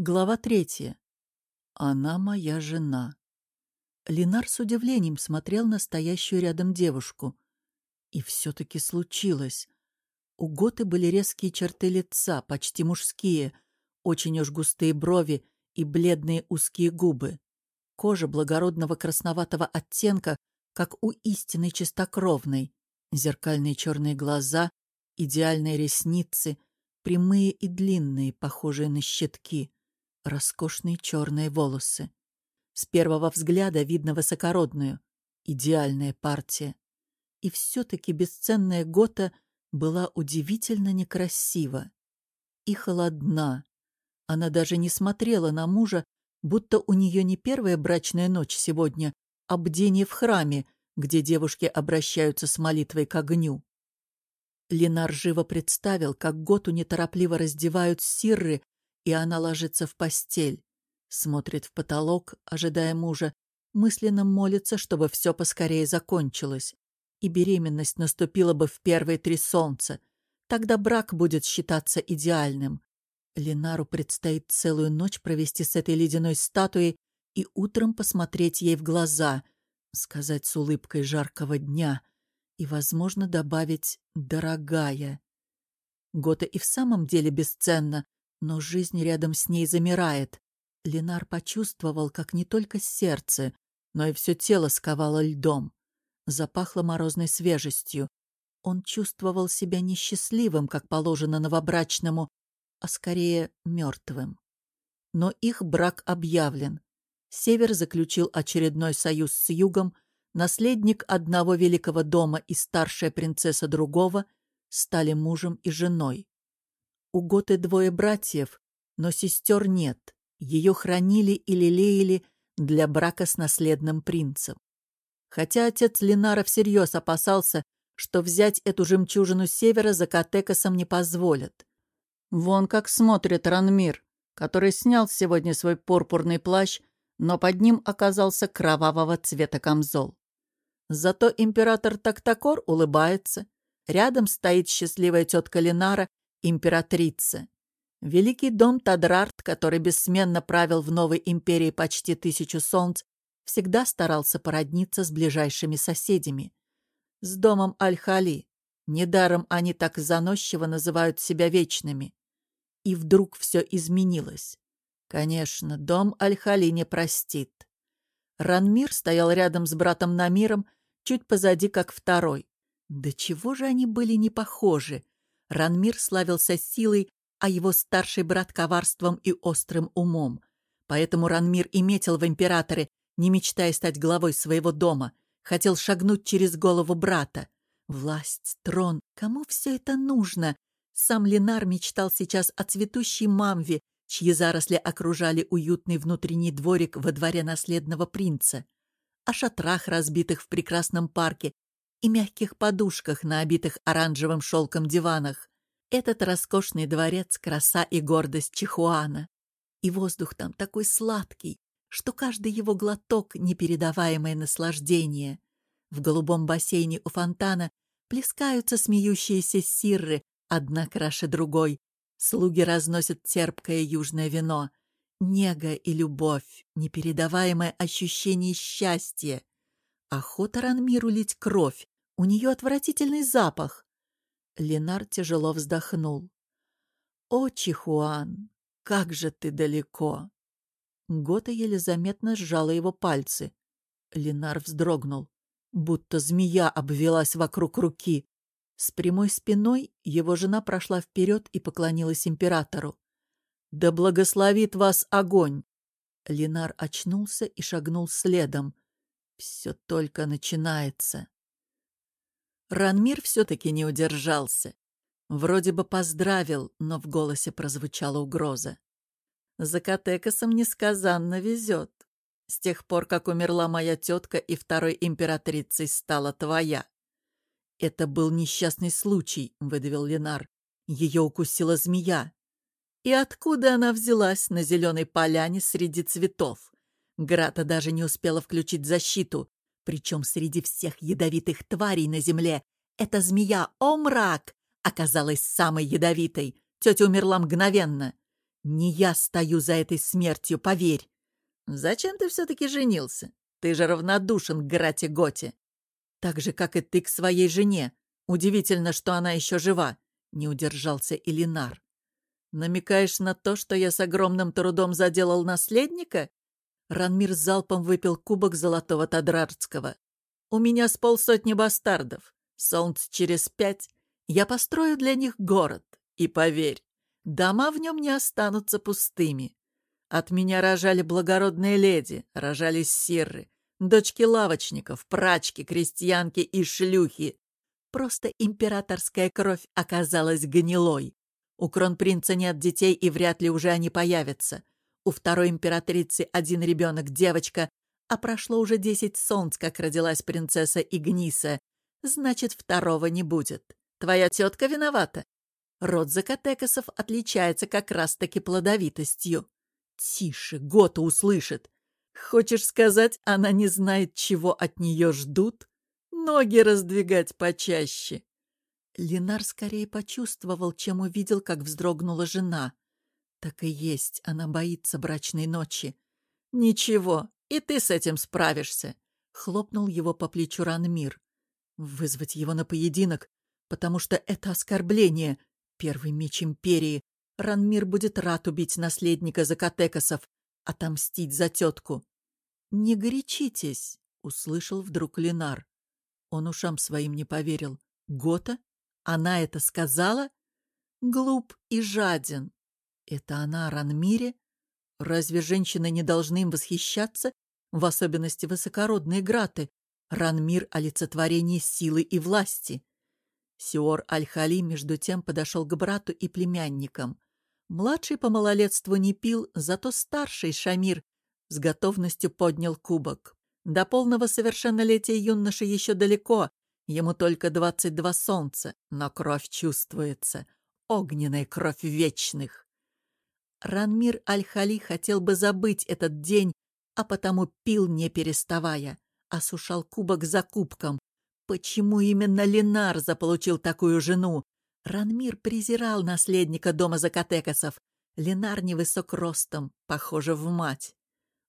Глава третья. Она моя жена. Ленар с удивлением смотрел на стоящую рядом девушку. И все-таки случилось. У Готы были резкие черты лица, почти мужские, очень уж густые брови и бледные узкие губы. Кожа благородного красноватого оттенка, как у истинной чистокровной. Зеркальные черные глаза, идеальные ресницы, прямые и длинные, похожие на щитки роскошные черные волосы. С первого взгляда видно высокородную, идеальная партия. И все-таки бесценная Гота была удивительно некрасива и холодна. Она даже не смотрела на мужа, будто у нее не первая брачная ночь сегодня, а бдение в храме, где девушки обращаются с молитвой к огню. Ленар живо представил, как Готу неторопливо раздевают сирры и она ложится в постель, смотрит в потолок, ожидая мужа, мысленно молится, чтобы все поскорее закончилось, и беременность наступила бы в первые три солнца. Тогда брак будет считаться идеальным. Ленару предстоит целую ночь провести с этой ледяной статуей и утром посмотреть ей в глаза, сказать с улыбкой жаркого дня и, возможно, добавить «дорогая». Гота и в самом деле бесценна, но жизнь рядом с ней замирает. Ленар почувствовал, как не только сердце, но и все тело сковало льдом. Запахло морозной свежестью. Он чувствовал себя несчастливым, как положено новобрачному, а скорее мертвым. Но их брак объявлен. Север заключил очередной союз с Югом, наследник одного великого дома и старшая принцесса другого стали мужем и женой. У Готы двое братьев, но сестер нет. Ее хранили и лелеяли для брака с наследным принцем. Хотя отец Ленара всерьез опасался, что взять эту жемчужину севера за Катекосом не позволят. Вон как смотрит Ранмир, который снял сегодня свой пурпурный плащ, но под ним оказался кровавого цвета камзол. Зато император Тактакор улыбается. Рядом стоит счастливая тетка Ленара императрица. Великий дом Тадрарт, который бессменно правил в новой империи почти тысячу солнц, всегда старался породниться с ближайшими соседями. С домом Аль-Хали. Недаром они так заносчиво называют себя вечными. И вдруг все изменилось. Конечно, дом Аль-Хали не простит. Ранмир стоял рядом с братом Намиром, чуть позади, как второй. Да чего же они были не похожи? Ранмир славился силой, а его старший брат — коварством и острым умом. Поэтому Ранмир и метил в императоры, не мечтая стать главой своего дома, хотел шагнуть через голову брата. Власть, трон, кому все это нужно? Сам Ленар мечтал сейчас о цветущей мамве, чьи заросли окружали уютный внутренний дворик во дворе наследного принца, о шатрах, разбитых в прекрасном парке, и мягких подушках на обитых оранжевым шелком диванах. Этот роскошный дворец — краса и гордость Чихуана. И воздух там такой сладкий, что каждый его глоток — непередаваемое наслаждение. В голубом бассейне у фонтана плескаются смеющиеся сирры, одна краше другой. Слуги разносят терпкое южное вино. Нега и любовь, непередаваемое ощущение счастья. Охота Ранмиру лить кровь. У нее отвратительный запах. Ленар тяжело вздохнул. «О, Чихуан, как же ты далеко!» Гота еле заметно сжала его пальцы. Ленар вздрогнул, будто змея обвелась вокруг руки. С прямой спиной его жена прошла вперед и поклонилась императору. «Да благословит вас огонь!» Ленар очнулся и шагнул следом. Все только начинается. Ранмир все-таки не удержался. Вроде бы поздравил, но в голосе прозвучала угроза. За Катекосом несказанно везет. С тех пор, как умерла моя тетка и второй императрицей стала твоя. Это был несчастный случай, выдавил Ленар. Ее укусила змея. И откуда она взялась на зеленой поляне среди цветов? Грата даже не успела включить защиту. Причем среди всех ядовитых тварей на земле эта змея Омрак оказалась самой ядовитой. Тетя умерла мгновенно. Не я стою за этой смертью, поверь. Зачем ты все-таки женился? Ты же равнодушен к Грате Готе. Так же, как и ты к своей жене. Удивительно, что она еще жива. Не удержался Илинар. Намекаешь на то, что я с огромным трудом заделал наследника? Ранмир залпом выпил кубок золотого Тадрарского. У меня с полсотни бастардов. Солнце через пять. Я построю для них город. И поверь, дома в нем не останутся пустыми. От меня рожали благородные леди, рожались сирры, дочки лавочников, прачки, крестьянки и шлюхи. Просто императорская кровь оказалась гнилой. У кронпринца нет детей, и вряд ли уже они появятся. У второй императрицы один ребенок, девочка, а прошло уже десять солнц, как родилась принцесса Игниса. Значит, второго не будет. Твоя тетка виновата. Род Закатекасов отличается как раз-таки плодовитостью. Тише, Гота услышит. Хочешь сказать, она не знает, чего от нее ждут? Ноги раздвигать почаще. Ленар скорее почувствовал, чем увидел, как вздрогнула жена. Так и есть, она боится брачной ночи. «Ничего, и ты с этим справишься», — хлопнул его по плечу Ранмир. «Вызвать его на поединок, потому что это оскорбление. Первый меч Империи. Ранмир будет рад убить наследника Закатекасов, отомстить за тетку». «Не горячитесь», — услышал вдруг Ленар. Он ушам своим не поверил. «Гота? Она это сказала? Глуп и жаден. Это она о Ранмире? Разве женщины не должны им восхищаться? В особенности высокородные граты. Ранмир — олицетворение силы и власти. Сиор Аль-Хали между тем подошел к брату и племянникам. Младший по малолетству не пил, зато старший Шамир с готовностью поднял кубок. До полного совершеннолетия юноши еще далеко, Ему только двадцать два солнца, но кровь чувствуется. Огненная кровь вечных. Ранмир Аль-Хали хотел бы забыть этот день, а потому пил не переставая, осушал кубок за кубком. Почему именно Ленар заполучил такую жену? Ранмир презирал наследника дома Закатекасов. Ленар невысок ростом, похоже в мать.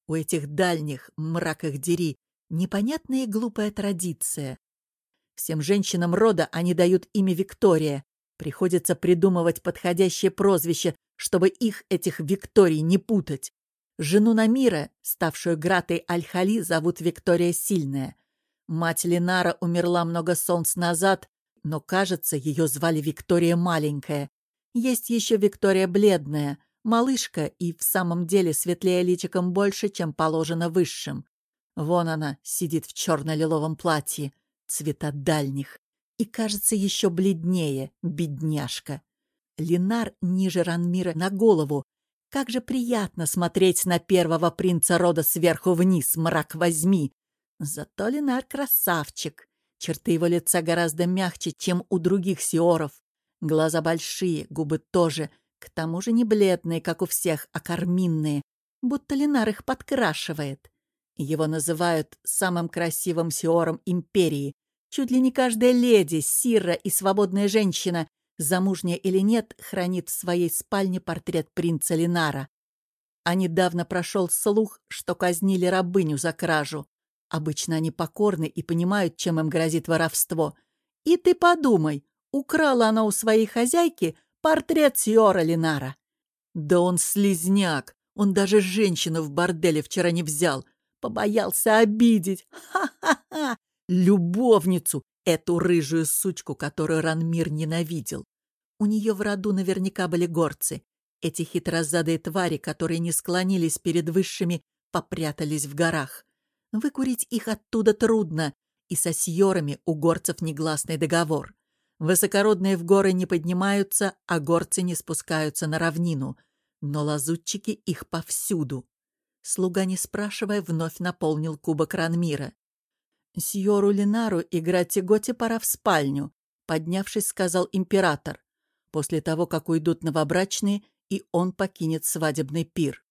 У этих дальних, мрак их дери, непонятная и глупая традиция. Всем женщинам рода они дают имя Виктория. Приходится придумывать подходящее прозвище, чтобы их, этих Викторий, не путать. Жену Намира, ставшую Гратой Аль-Хали, зовут Виктория Сильная. Мать Ленара умерла много солнц назад, но, кажется, ее звали Виктория Маленькая. Есть еще Виктория Бледная, малышка и в самом деле светлее личиком больше, чем положено высшим. Вон она сидит в черно-лиловом платье цвета дальних, и, кажется, еще бледнее, бедняжка. Линар ниже Ранмира на голову. Как же приятно смотреть на первого принца рода сверху вниз, мрак возьми. Зато Линар красавчик. Черты его лица гораздо мягче, чем у других сиоров. Глаза большие, губы тоже, к тому же не бледные, как у всех, а карминные, будто Линар их подкрашивает. Его называют самым красивым сиором империи. Чуть ли не каждая леди, сира и свободная женщина, замужняя или нет, хранит в своей спальне портрет принца Линара. А недавно прошел слух, что казнили рабыню за кражу. Обычно они покорны и понимают, чем им грозит воровство. И ты подумай, украла она у своей хозяйки портрет Сиора Линара. Да он слизняк, он даже женщину в борделе вчера не взял, Побоялся обидеть. Ха-ха-ха! Любовницу, эту рыжую сучку, которую Ранмир ненавидел. У нее в роду наверняка были горцы. Эти хитрозадые твари, которые не склонились перед высшими, попрятались в горах. Выкурить их оттуда трудно, и со сьорами у горцев негласный договор. Высокородные в горы не поднимаются, а горцы не спускаются на равнину, но лазутчики их повсюду. Слуга, не спрашивая, вновь наполнил кубок Ранмира. «Сьору Линару и Гратиготе пора в спальню», — поднявшись, сказал император, после того, как уйдут новобрачные, и он покинет свадебный пир.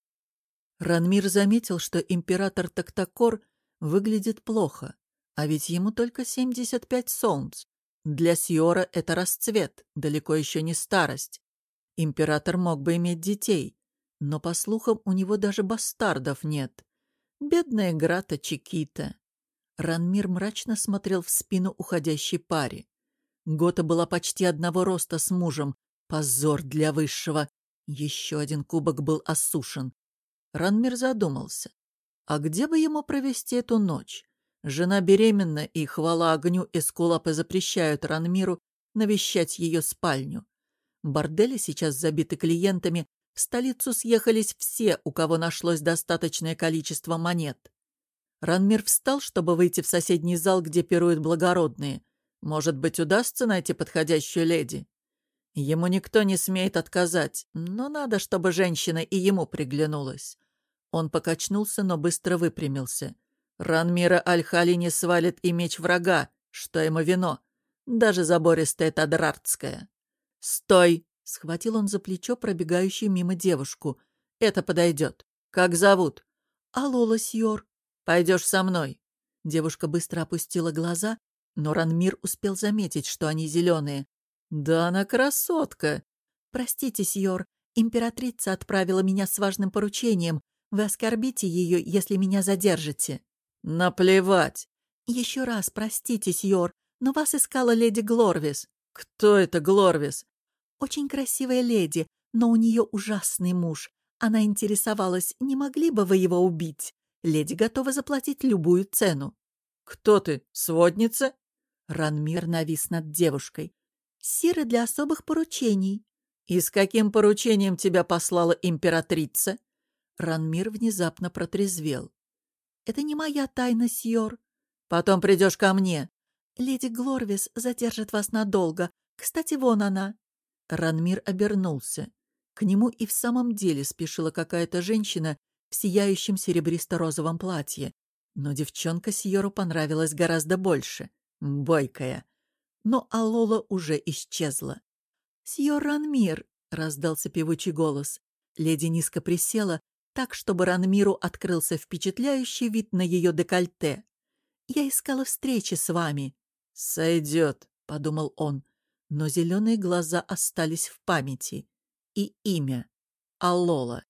Ранмир заметил, что император Тактакор выглядит плохо, а ведь ему только 75 солнц. Для Сьора это расцвет, далеко еще не старость. Император мог бы иметь детей, Но, по слухам, у него даже бастардов нет. Бедная Грата Чикита. Ранмир мрачно смотрел в спину уходящей паре. Гота была почти одного роста с мужем. Позор для высшего. Еще один кубок был осушен. Ранмир задумался. А где бы ему провести эту ночь? Жена беременна, и, хвала огню, эскулапы запрещают Ранмиру навещать ее спальню. Бордели сейчас забиты клиентами, в столицу съехались все, у кого нашлось достаточное количество монет. Ранмир встал, чтобы выйти в соседний зал, где пируют благородные. Может быть, удастся найти подходящую леди? Ему никто не смеет отказать, но надо, чтобы женщина и ему приглянулась. Он покачнулся, но быстро выпрямился. Ранмира Аль-Хали не свалит и меч врага, что ему вино, даже забористая Тадрартская. «Стой!» — схватил он за плечо пробегающую мимо девушку. «Это подойдет. Как зовут?» «Алола Сьор». «Пойдешь со мной». Девушка быстро опустила глаза, но Ранмир успел заметить, что они зеленые. «Да она красотка!» «Простите, Сьор, императрица отправила меня с важным поручением. Вы оскорбите ее, если меня задержите». «Наплевать!» «Еще раз простите, Сьор, но вас искала леди Глорвис». «Кто это Глорвис?» «Очень красивая леди, но у нее ужасный муж. Она интересовалась, не могли бы вы его убить? Леди готова заплатить любую цену». «Кто ты, сводница?» Ранмир навис над девушкой. «Сиры для особых поручений». «И с каким поручением тебя послала императрица?» Ранмир внезапно протрезвел. «Это не моя тайна, Сьор». «Потом придешь ко мне». «Леди Глорвис задержит вас надолго. Кстати, вон она». Ранмир обернулся. К нему и в самом деле спешила какая-то женщина в сияющем серебристо-розовом платье. Но девчонка Сьору понравилась гораздо больше бойкая. Но Алола уже исчезла. «Сьор Ранмир!» — раздался певучий голос. Леди низко присела, так, чтобы Ранмиру открылся впечатляющий вид на ее декольте. «Я искала встречи с вами». «Сойдет», — подумал он, но зеленые глаза остались в памяти. И имя — Алола.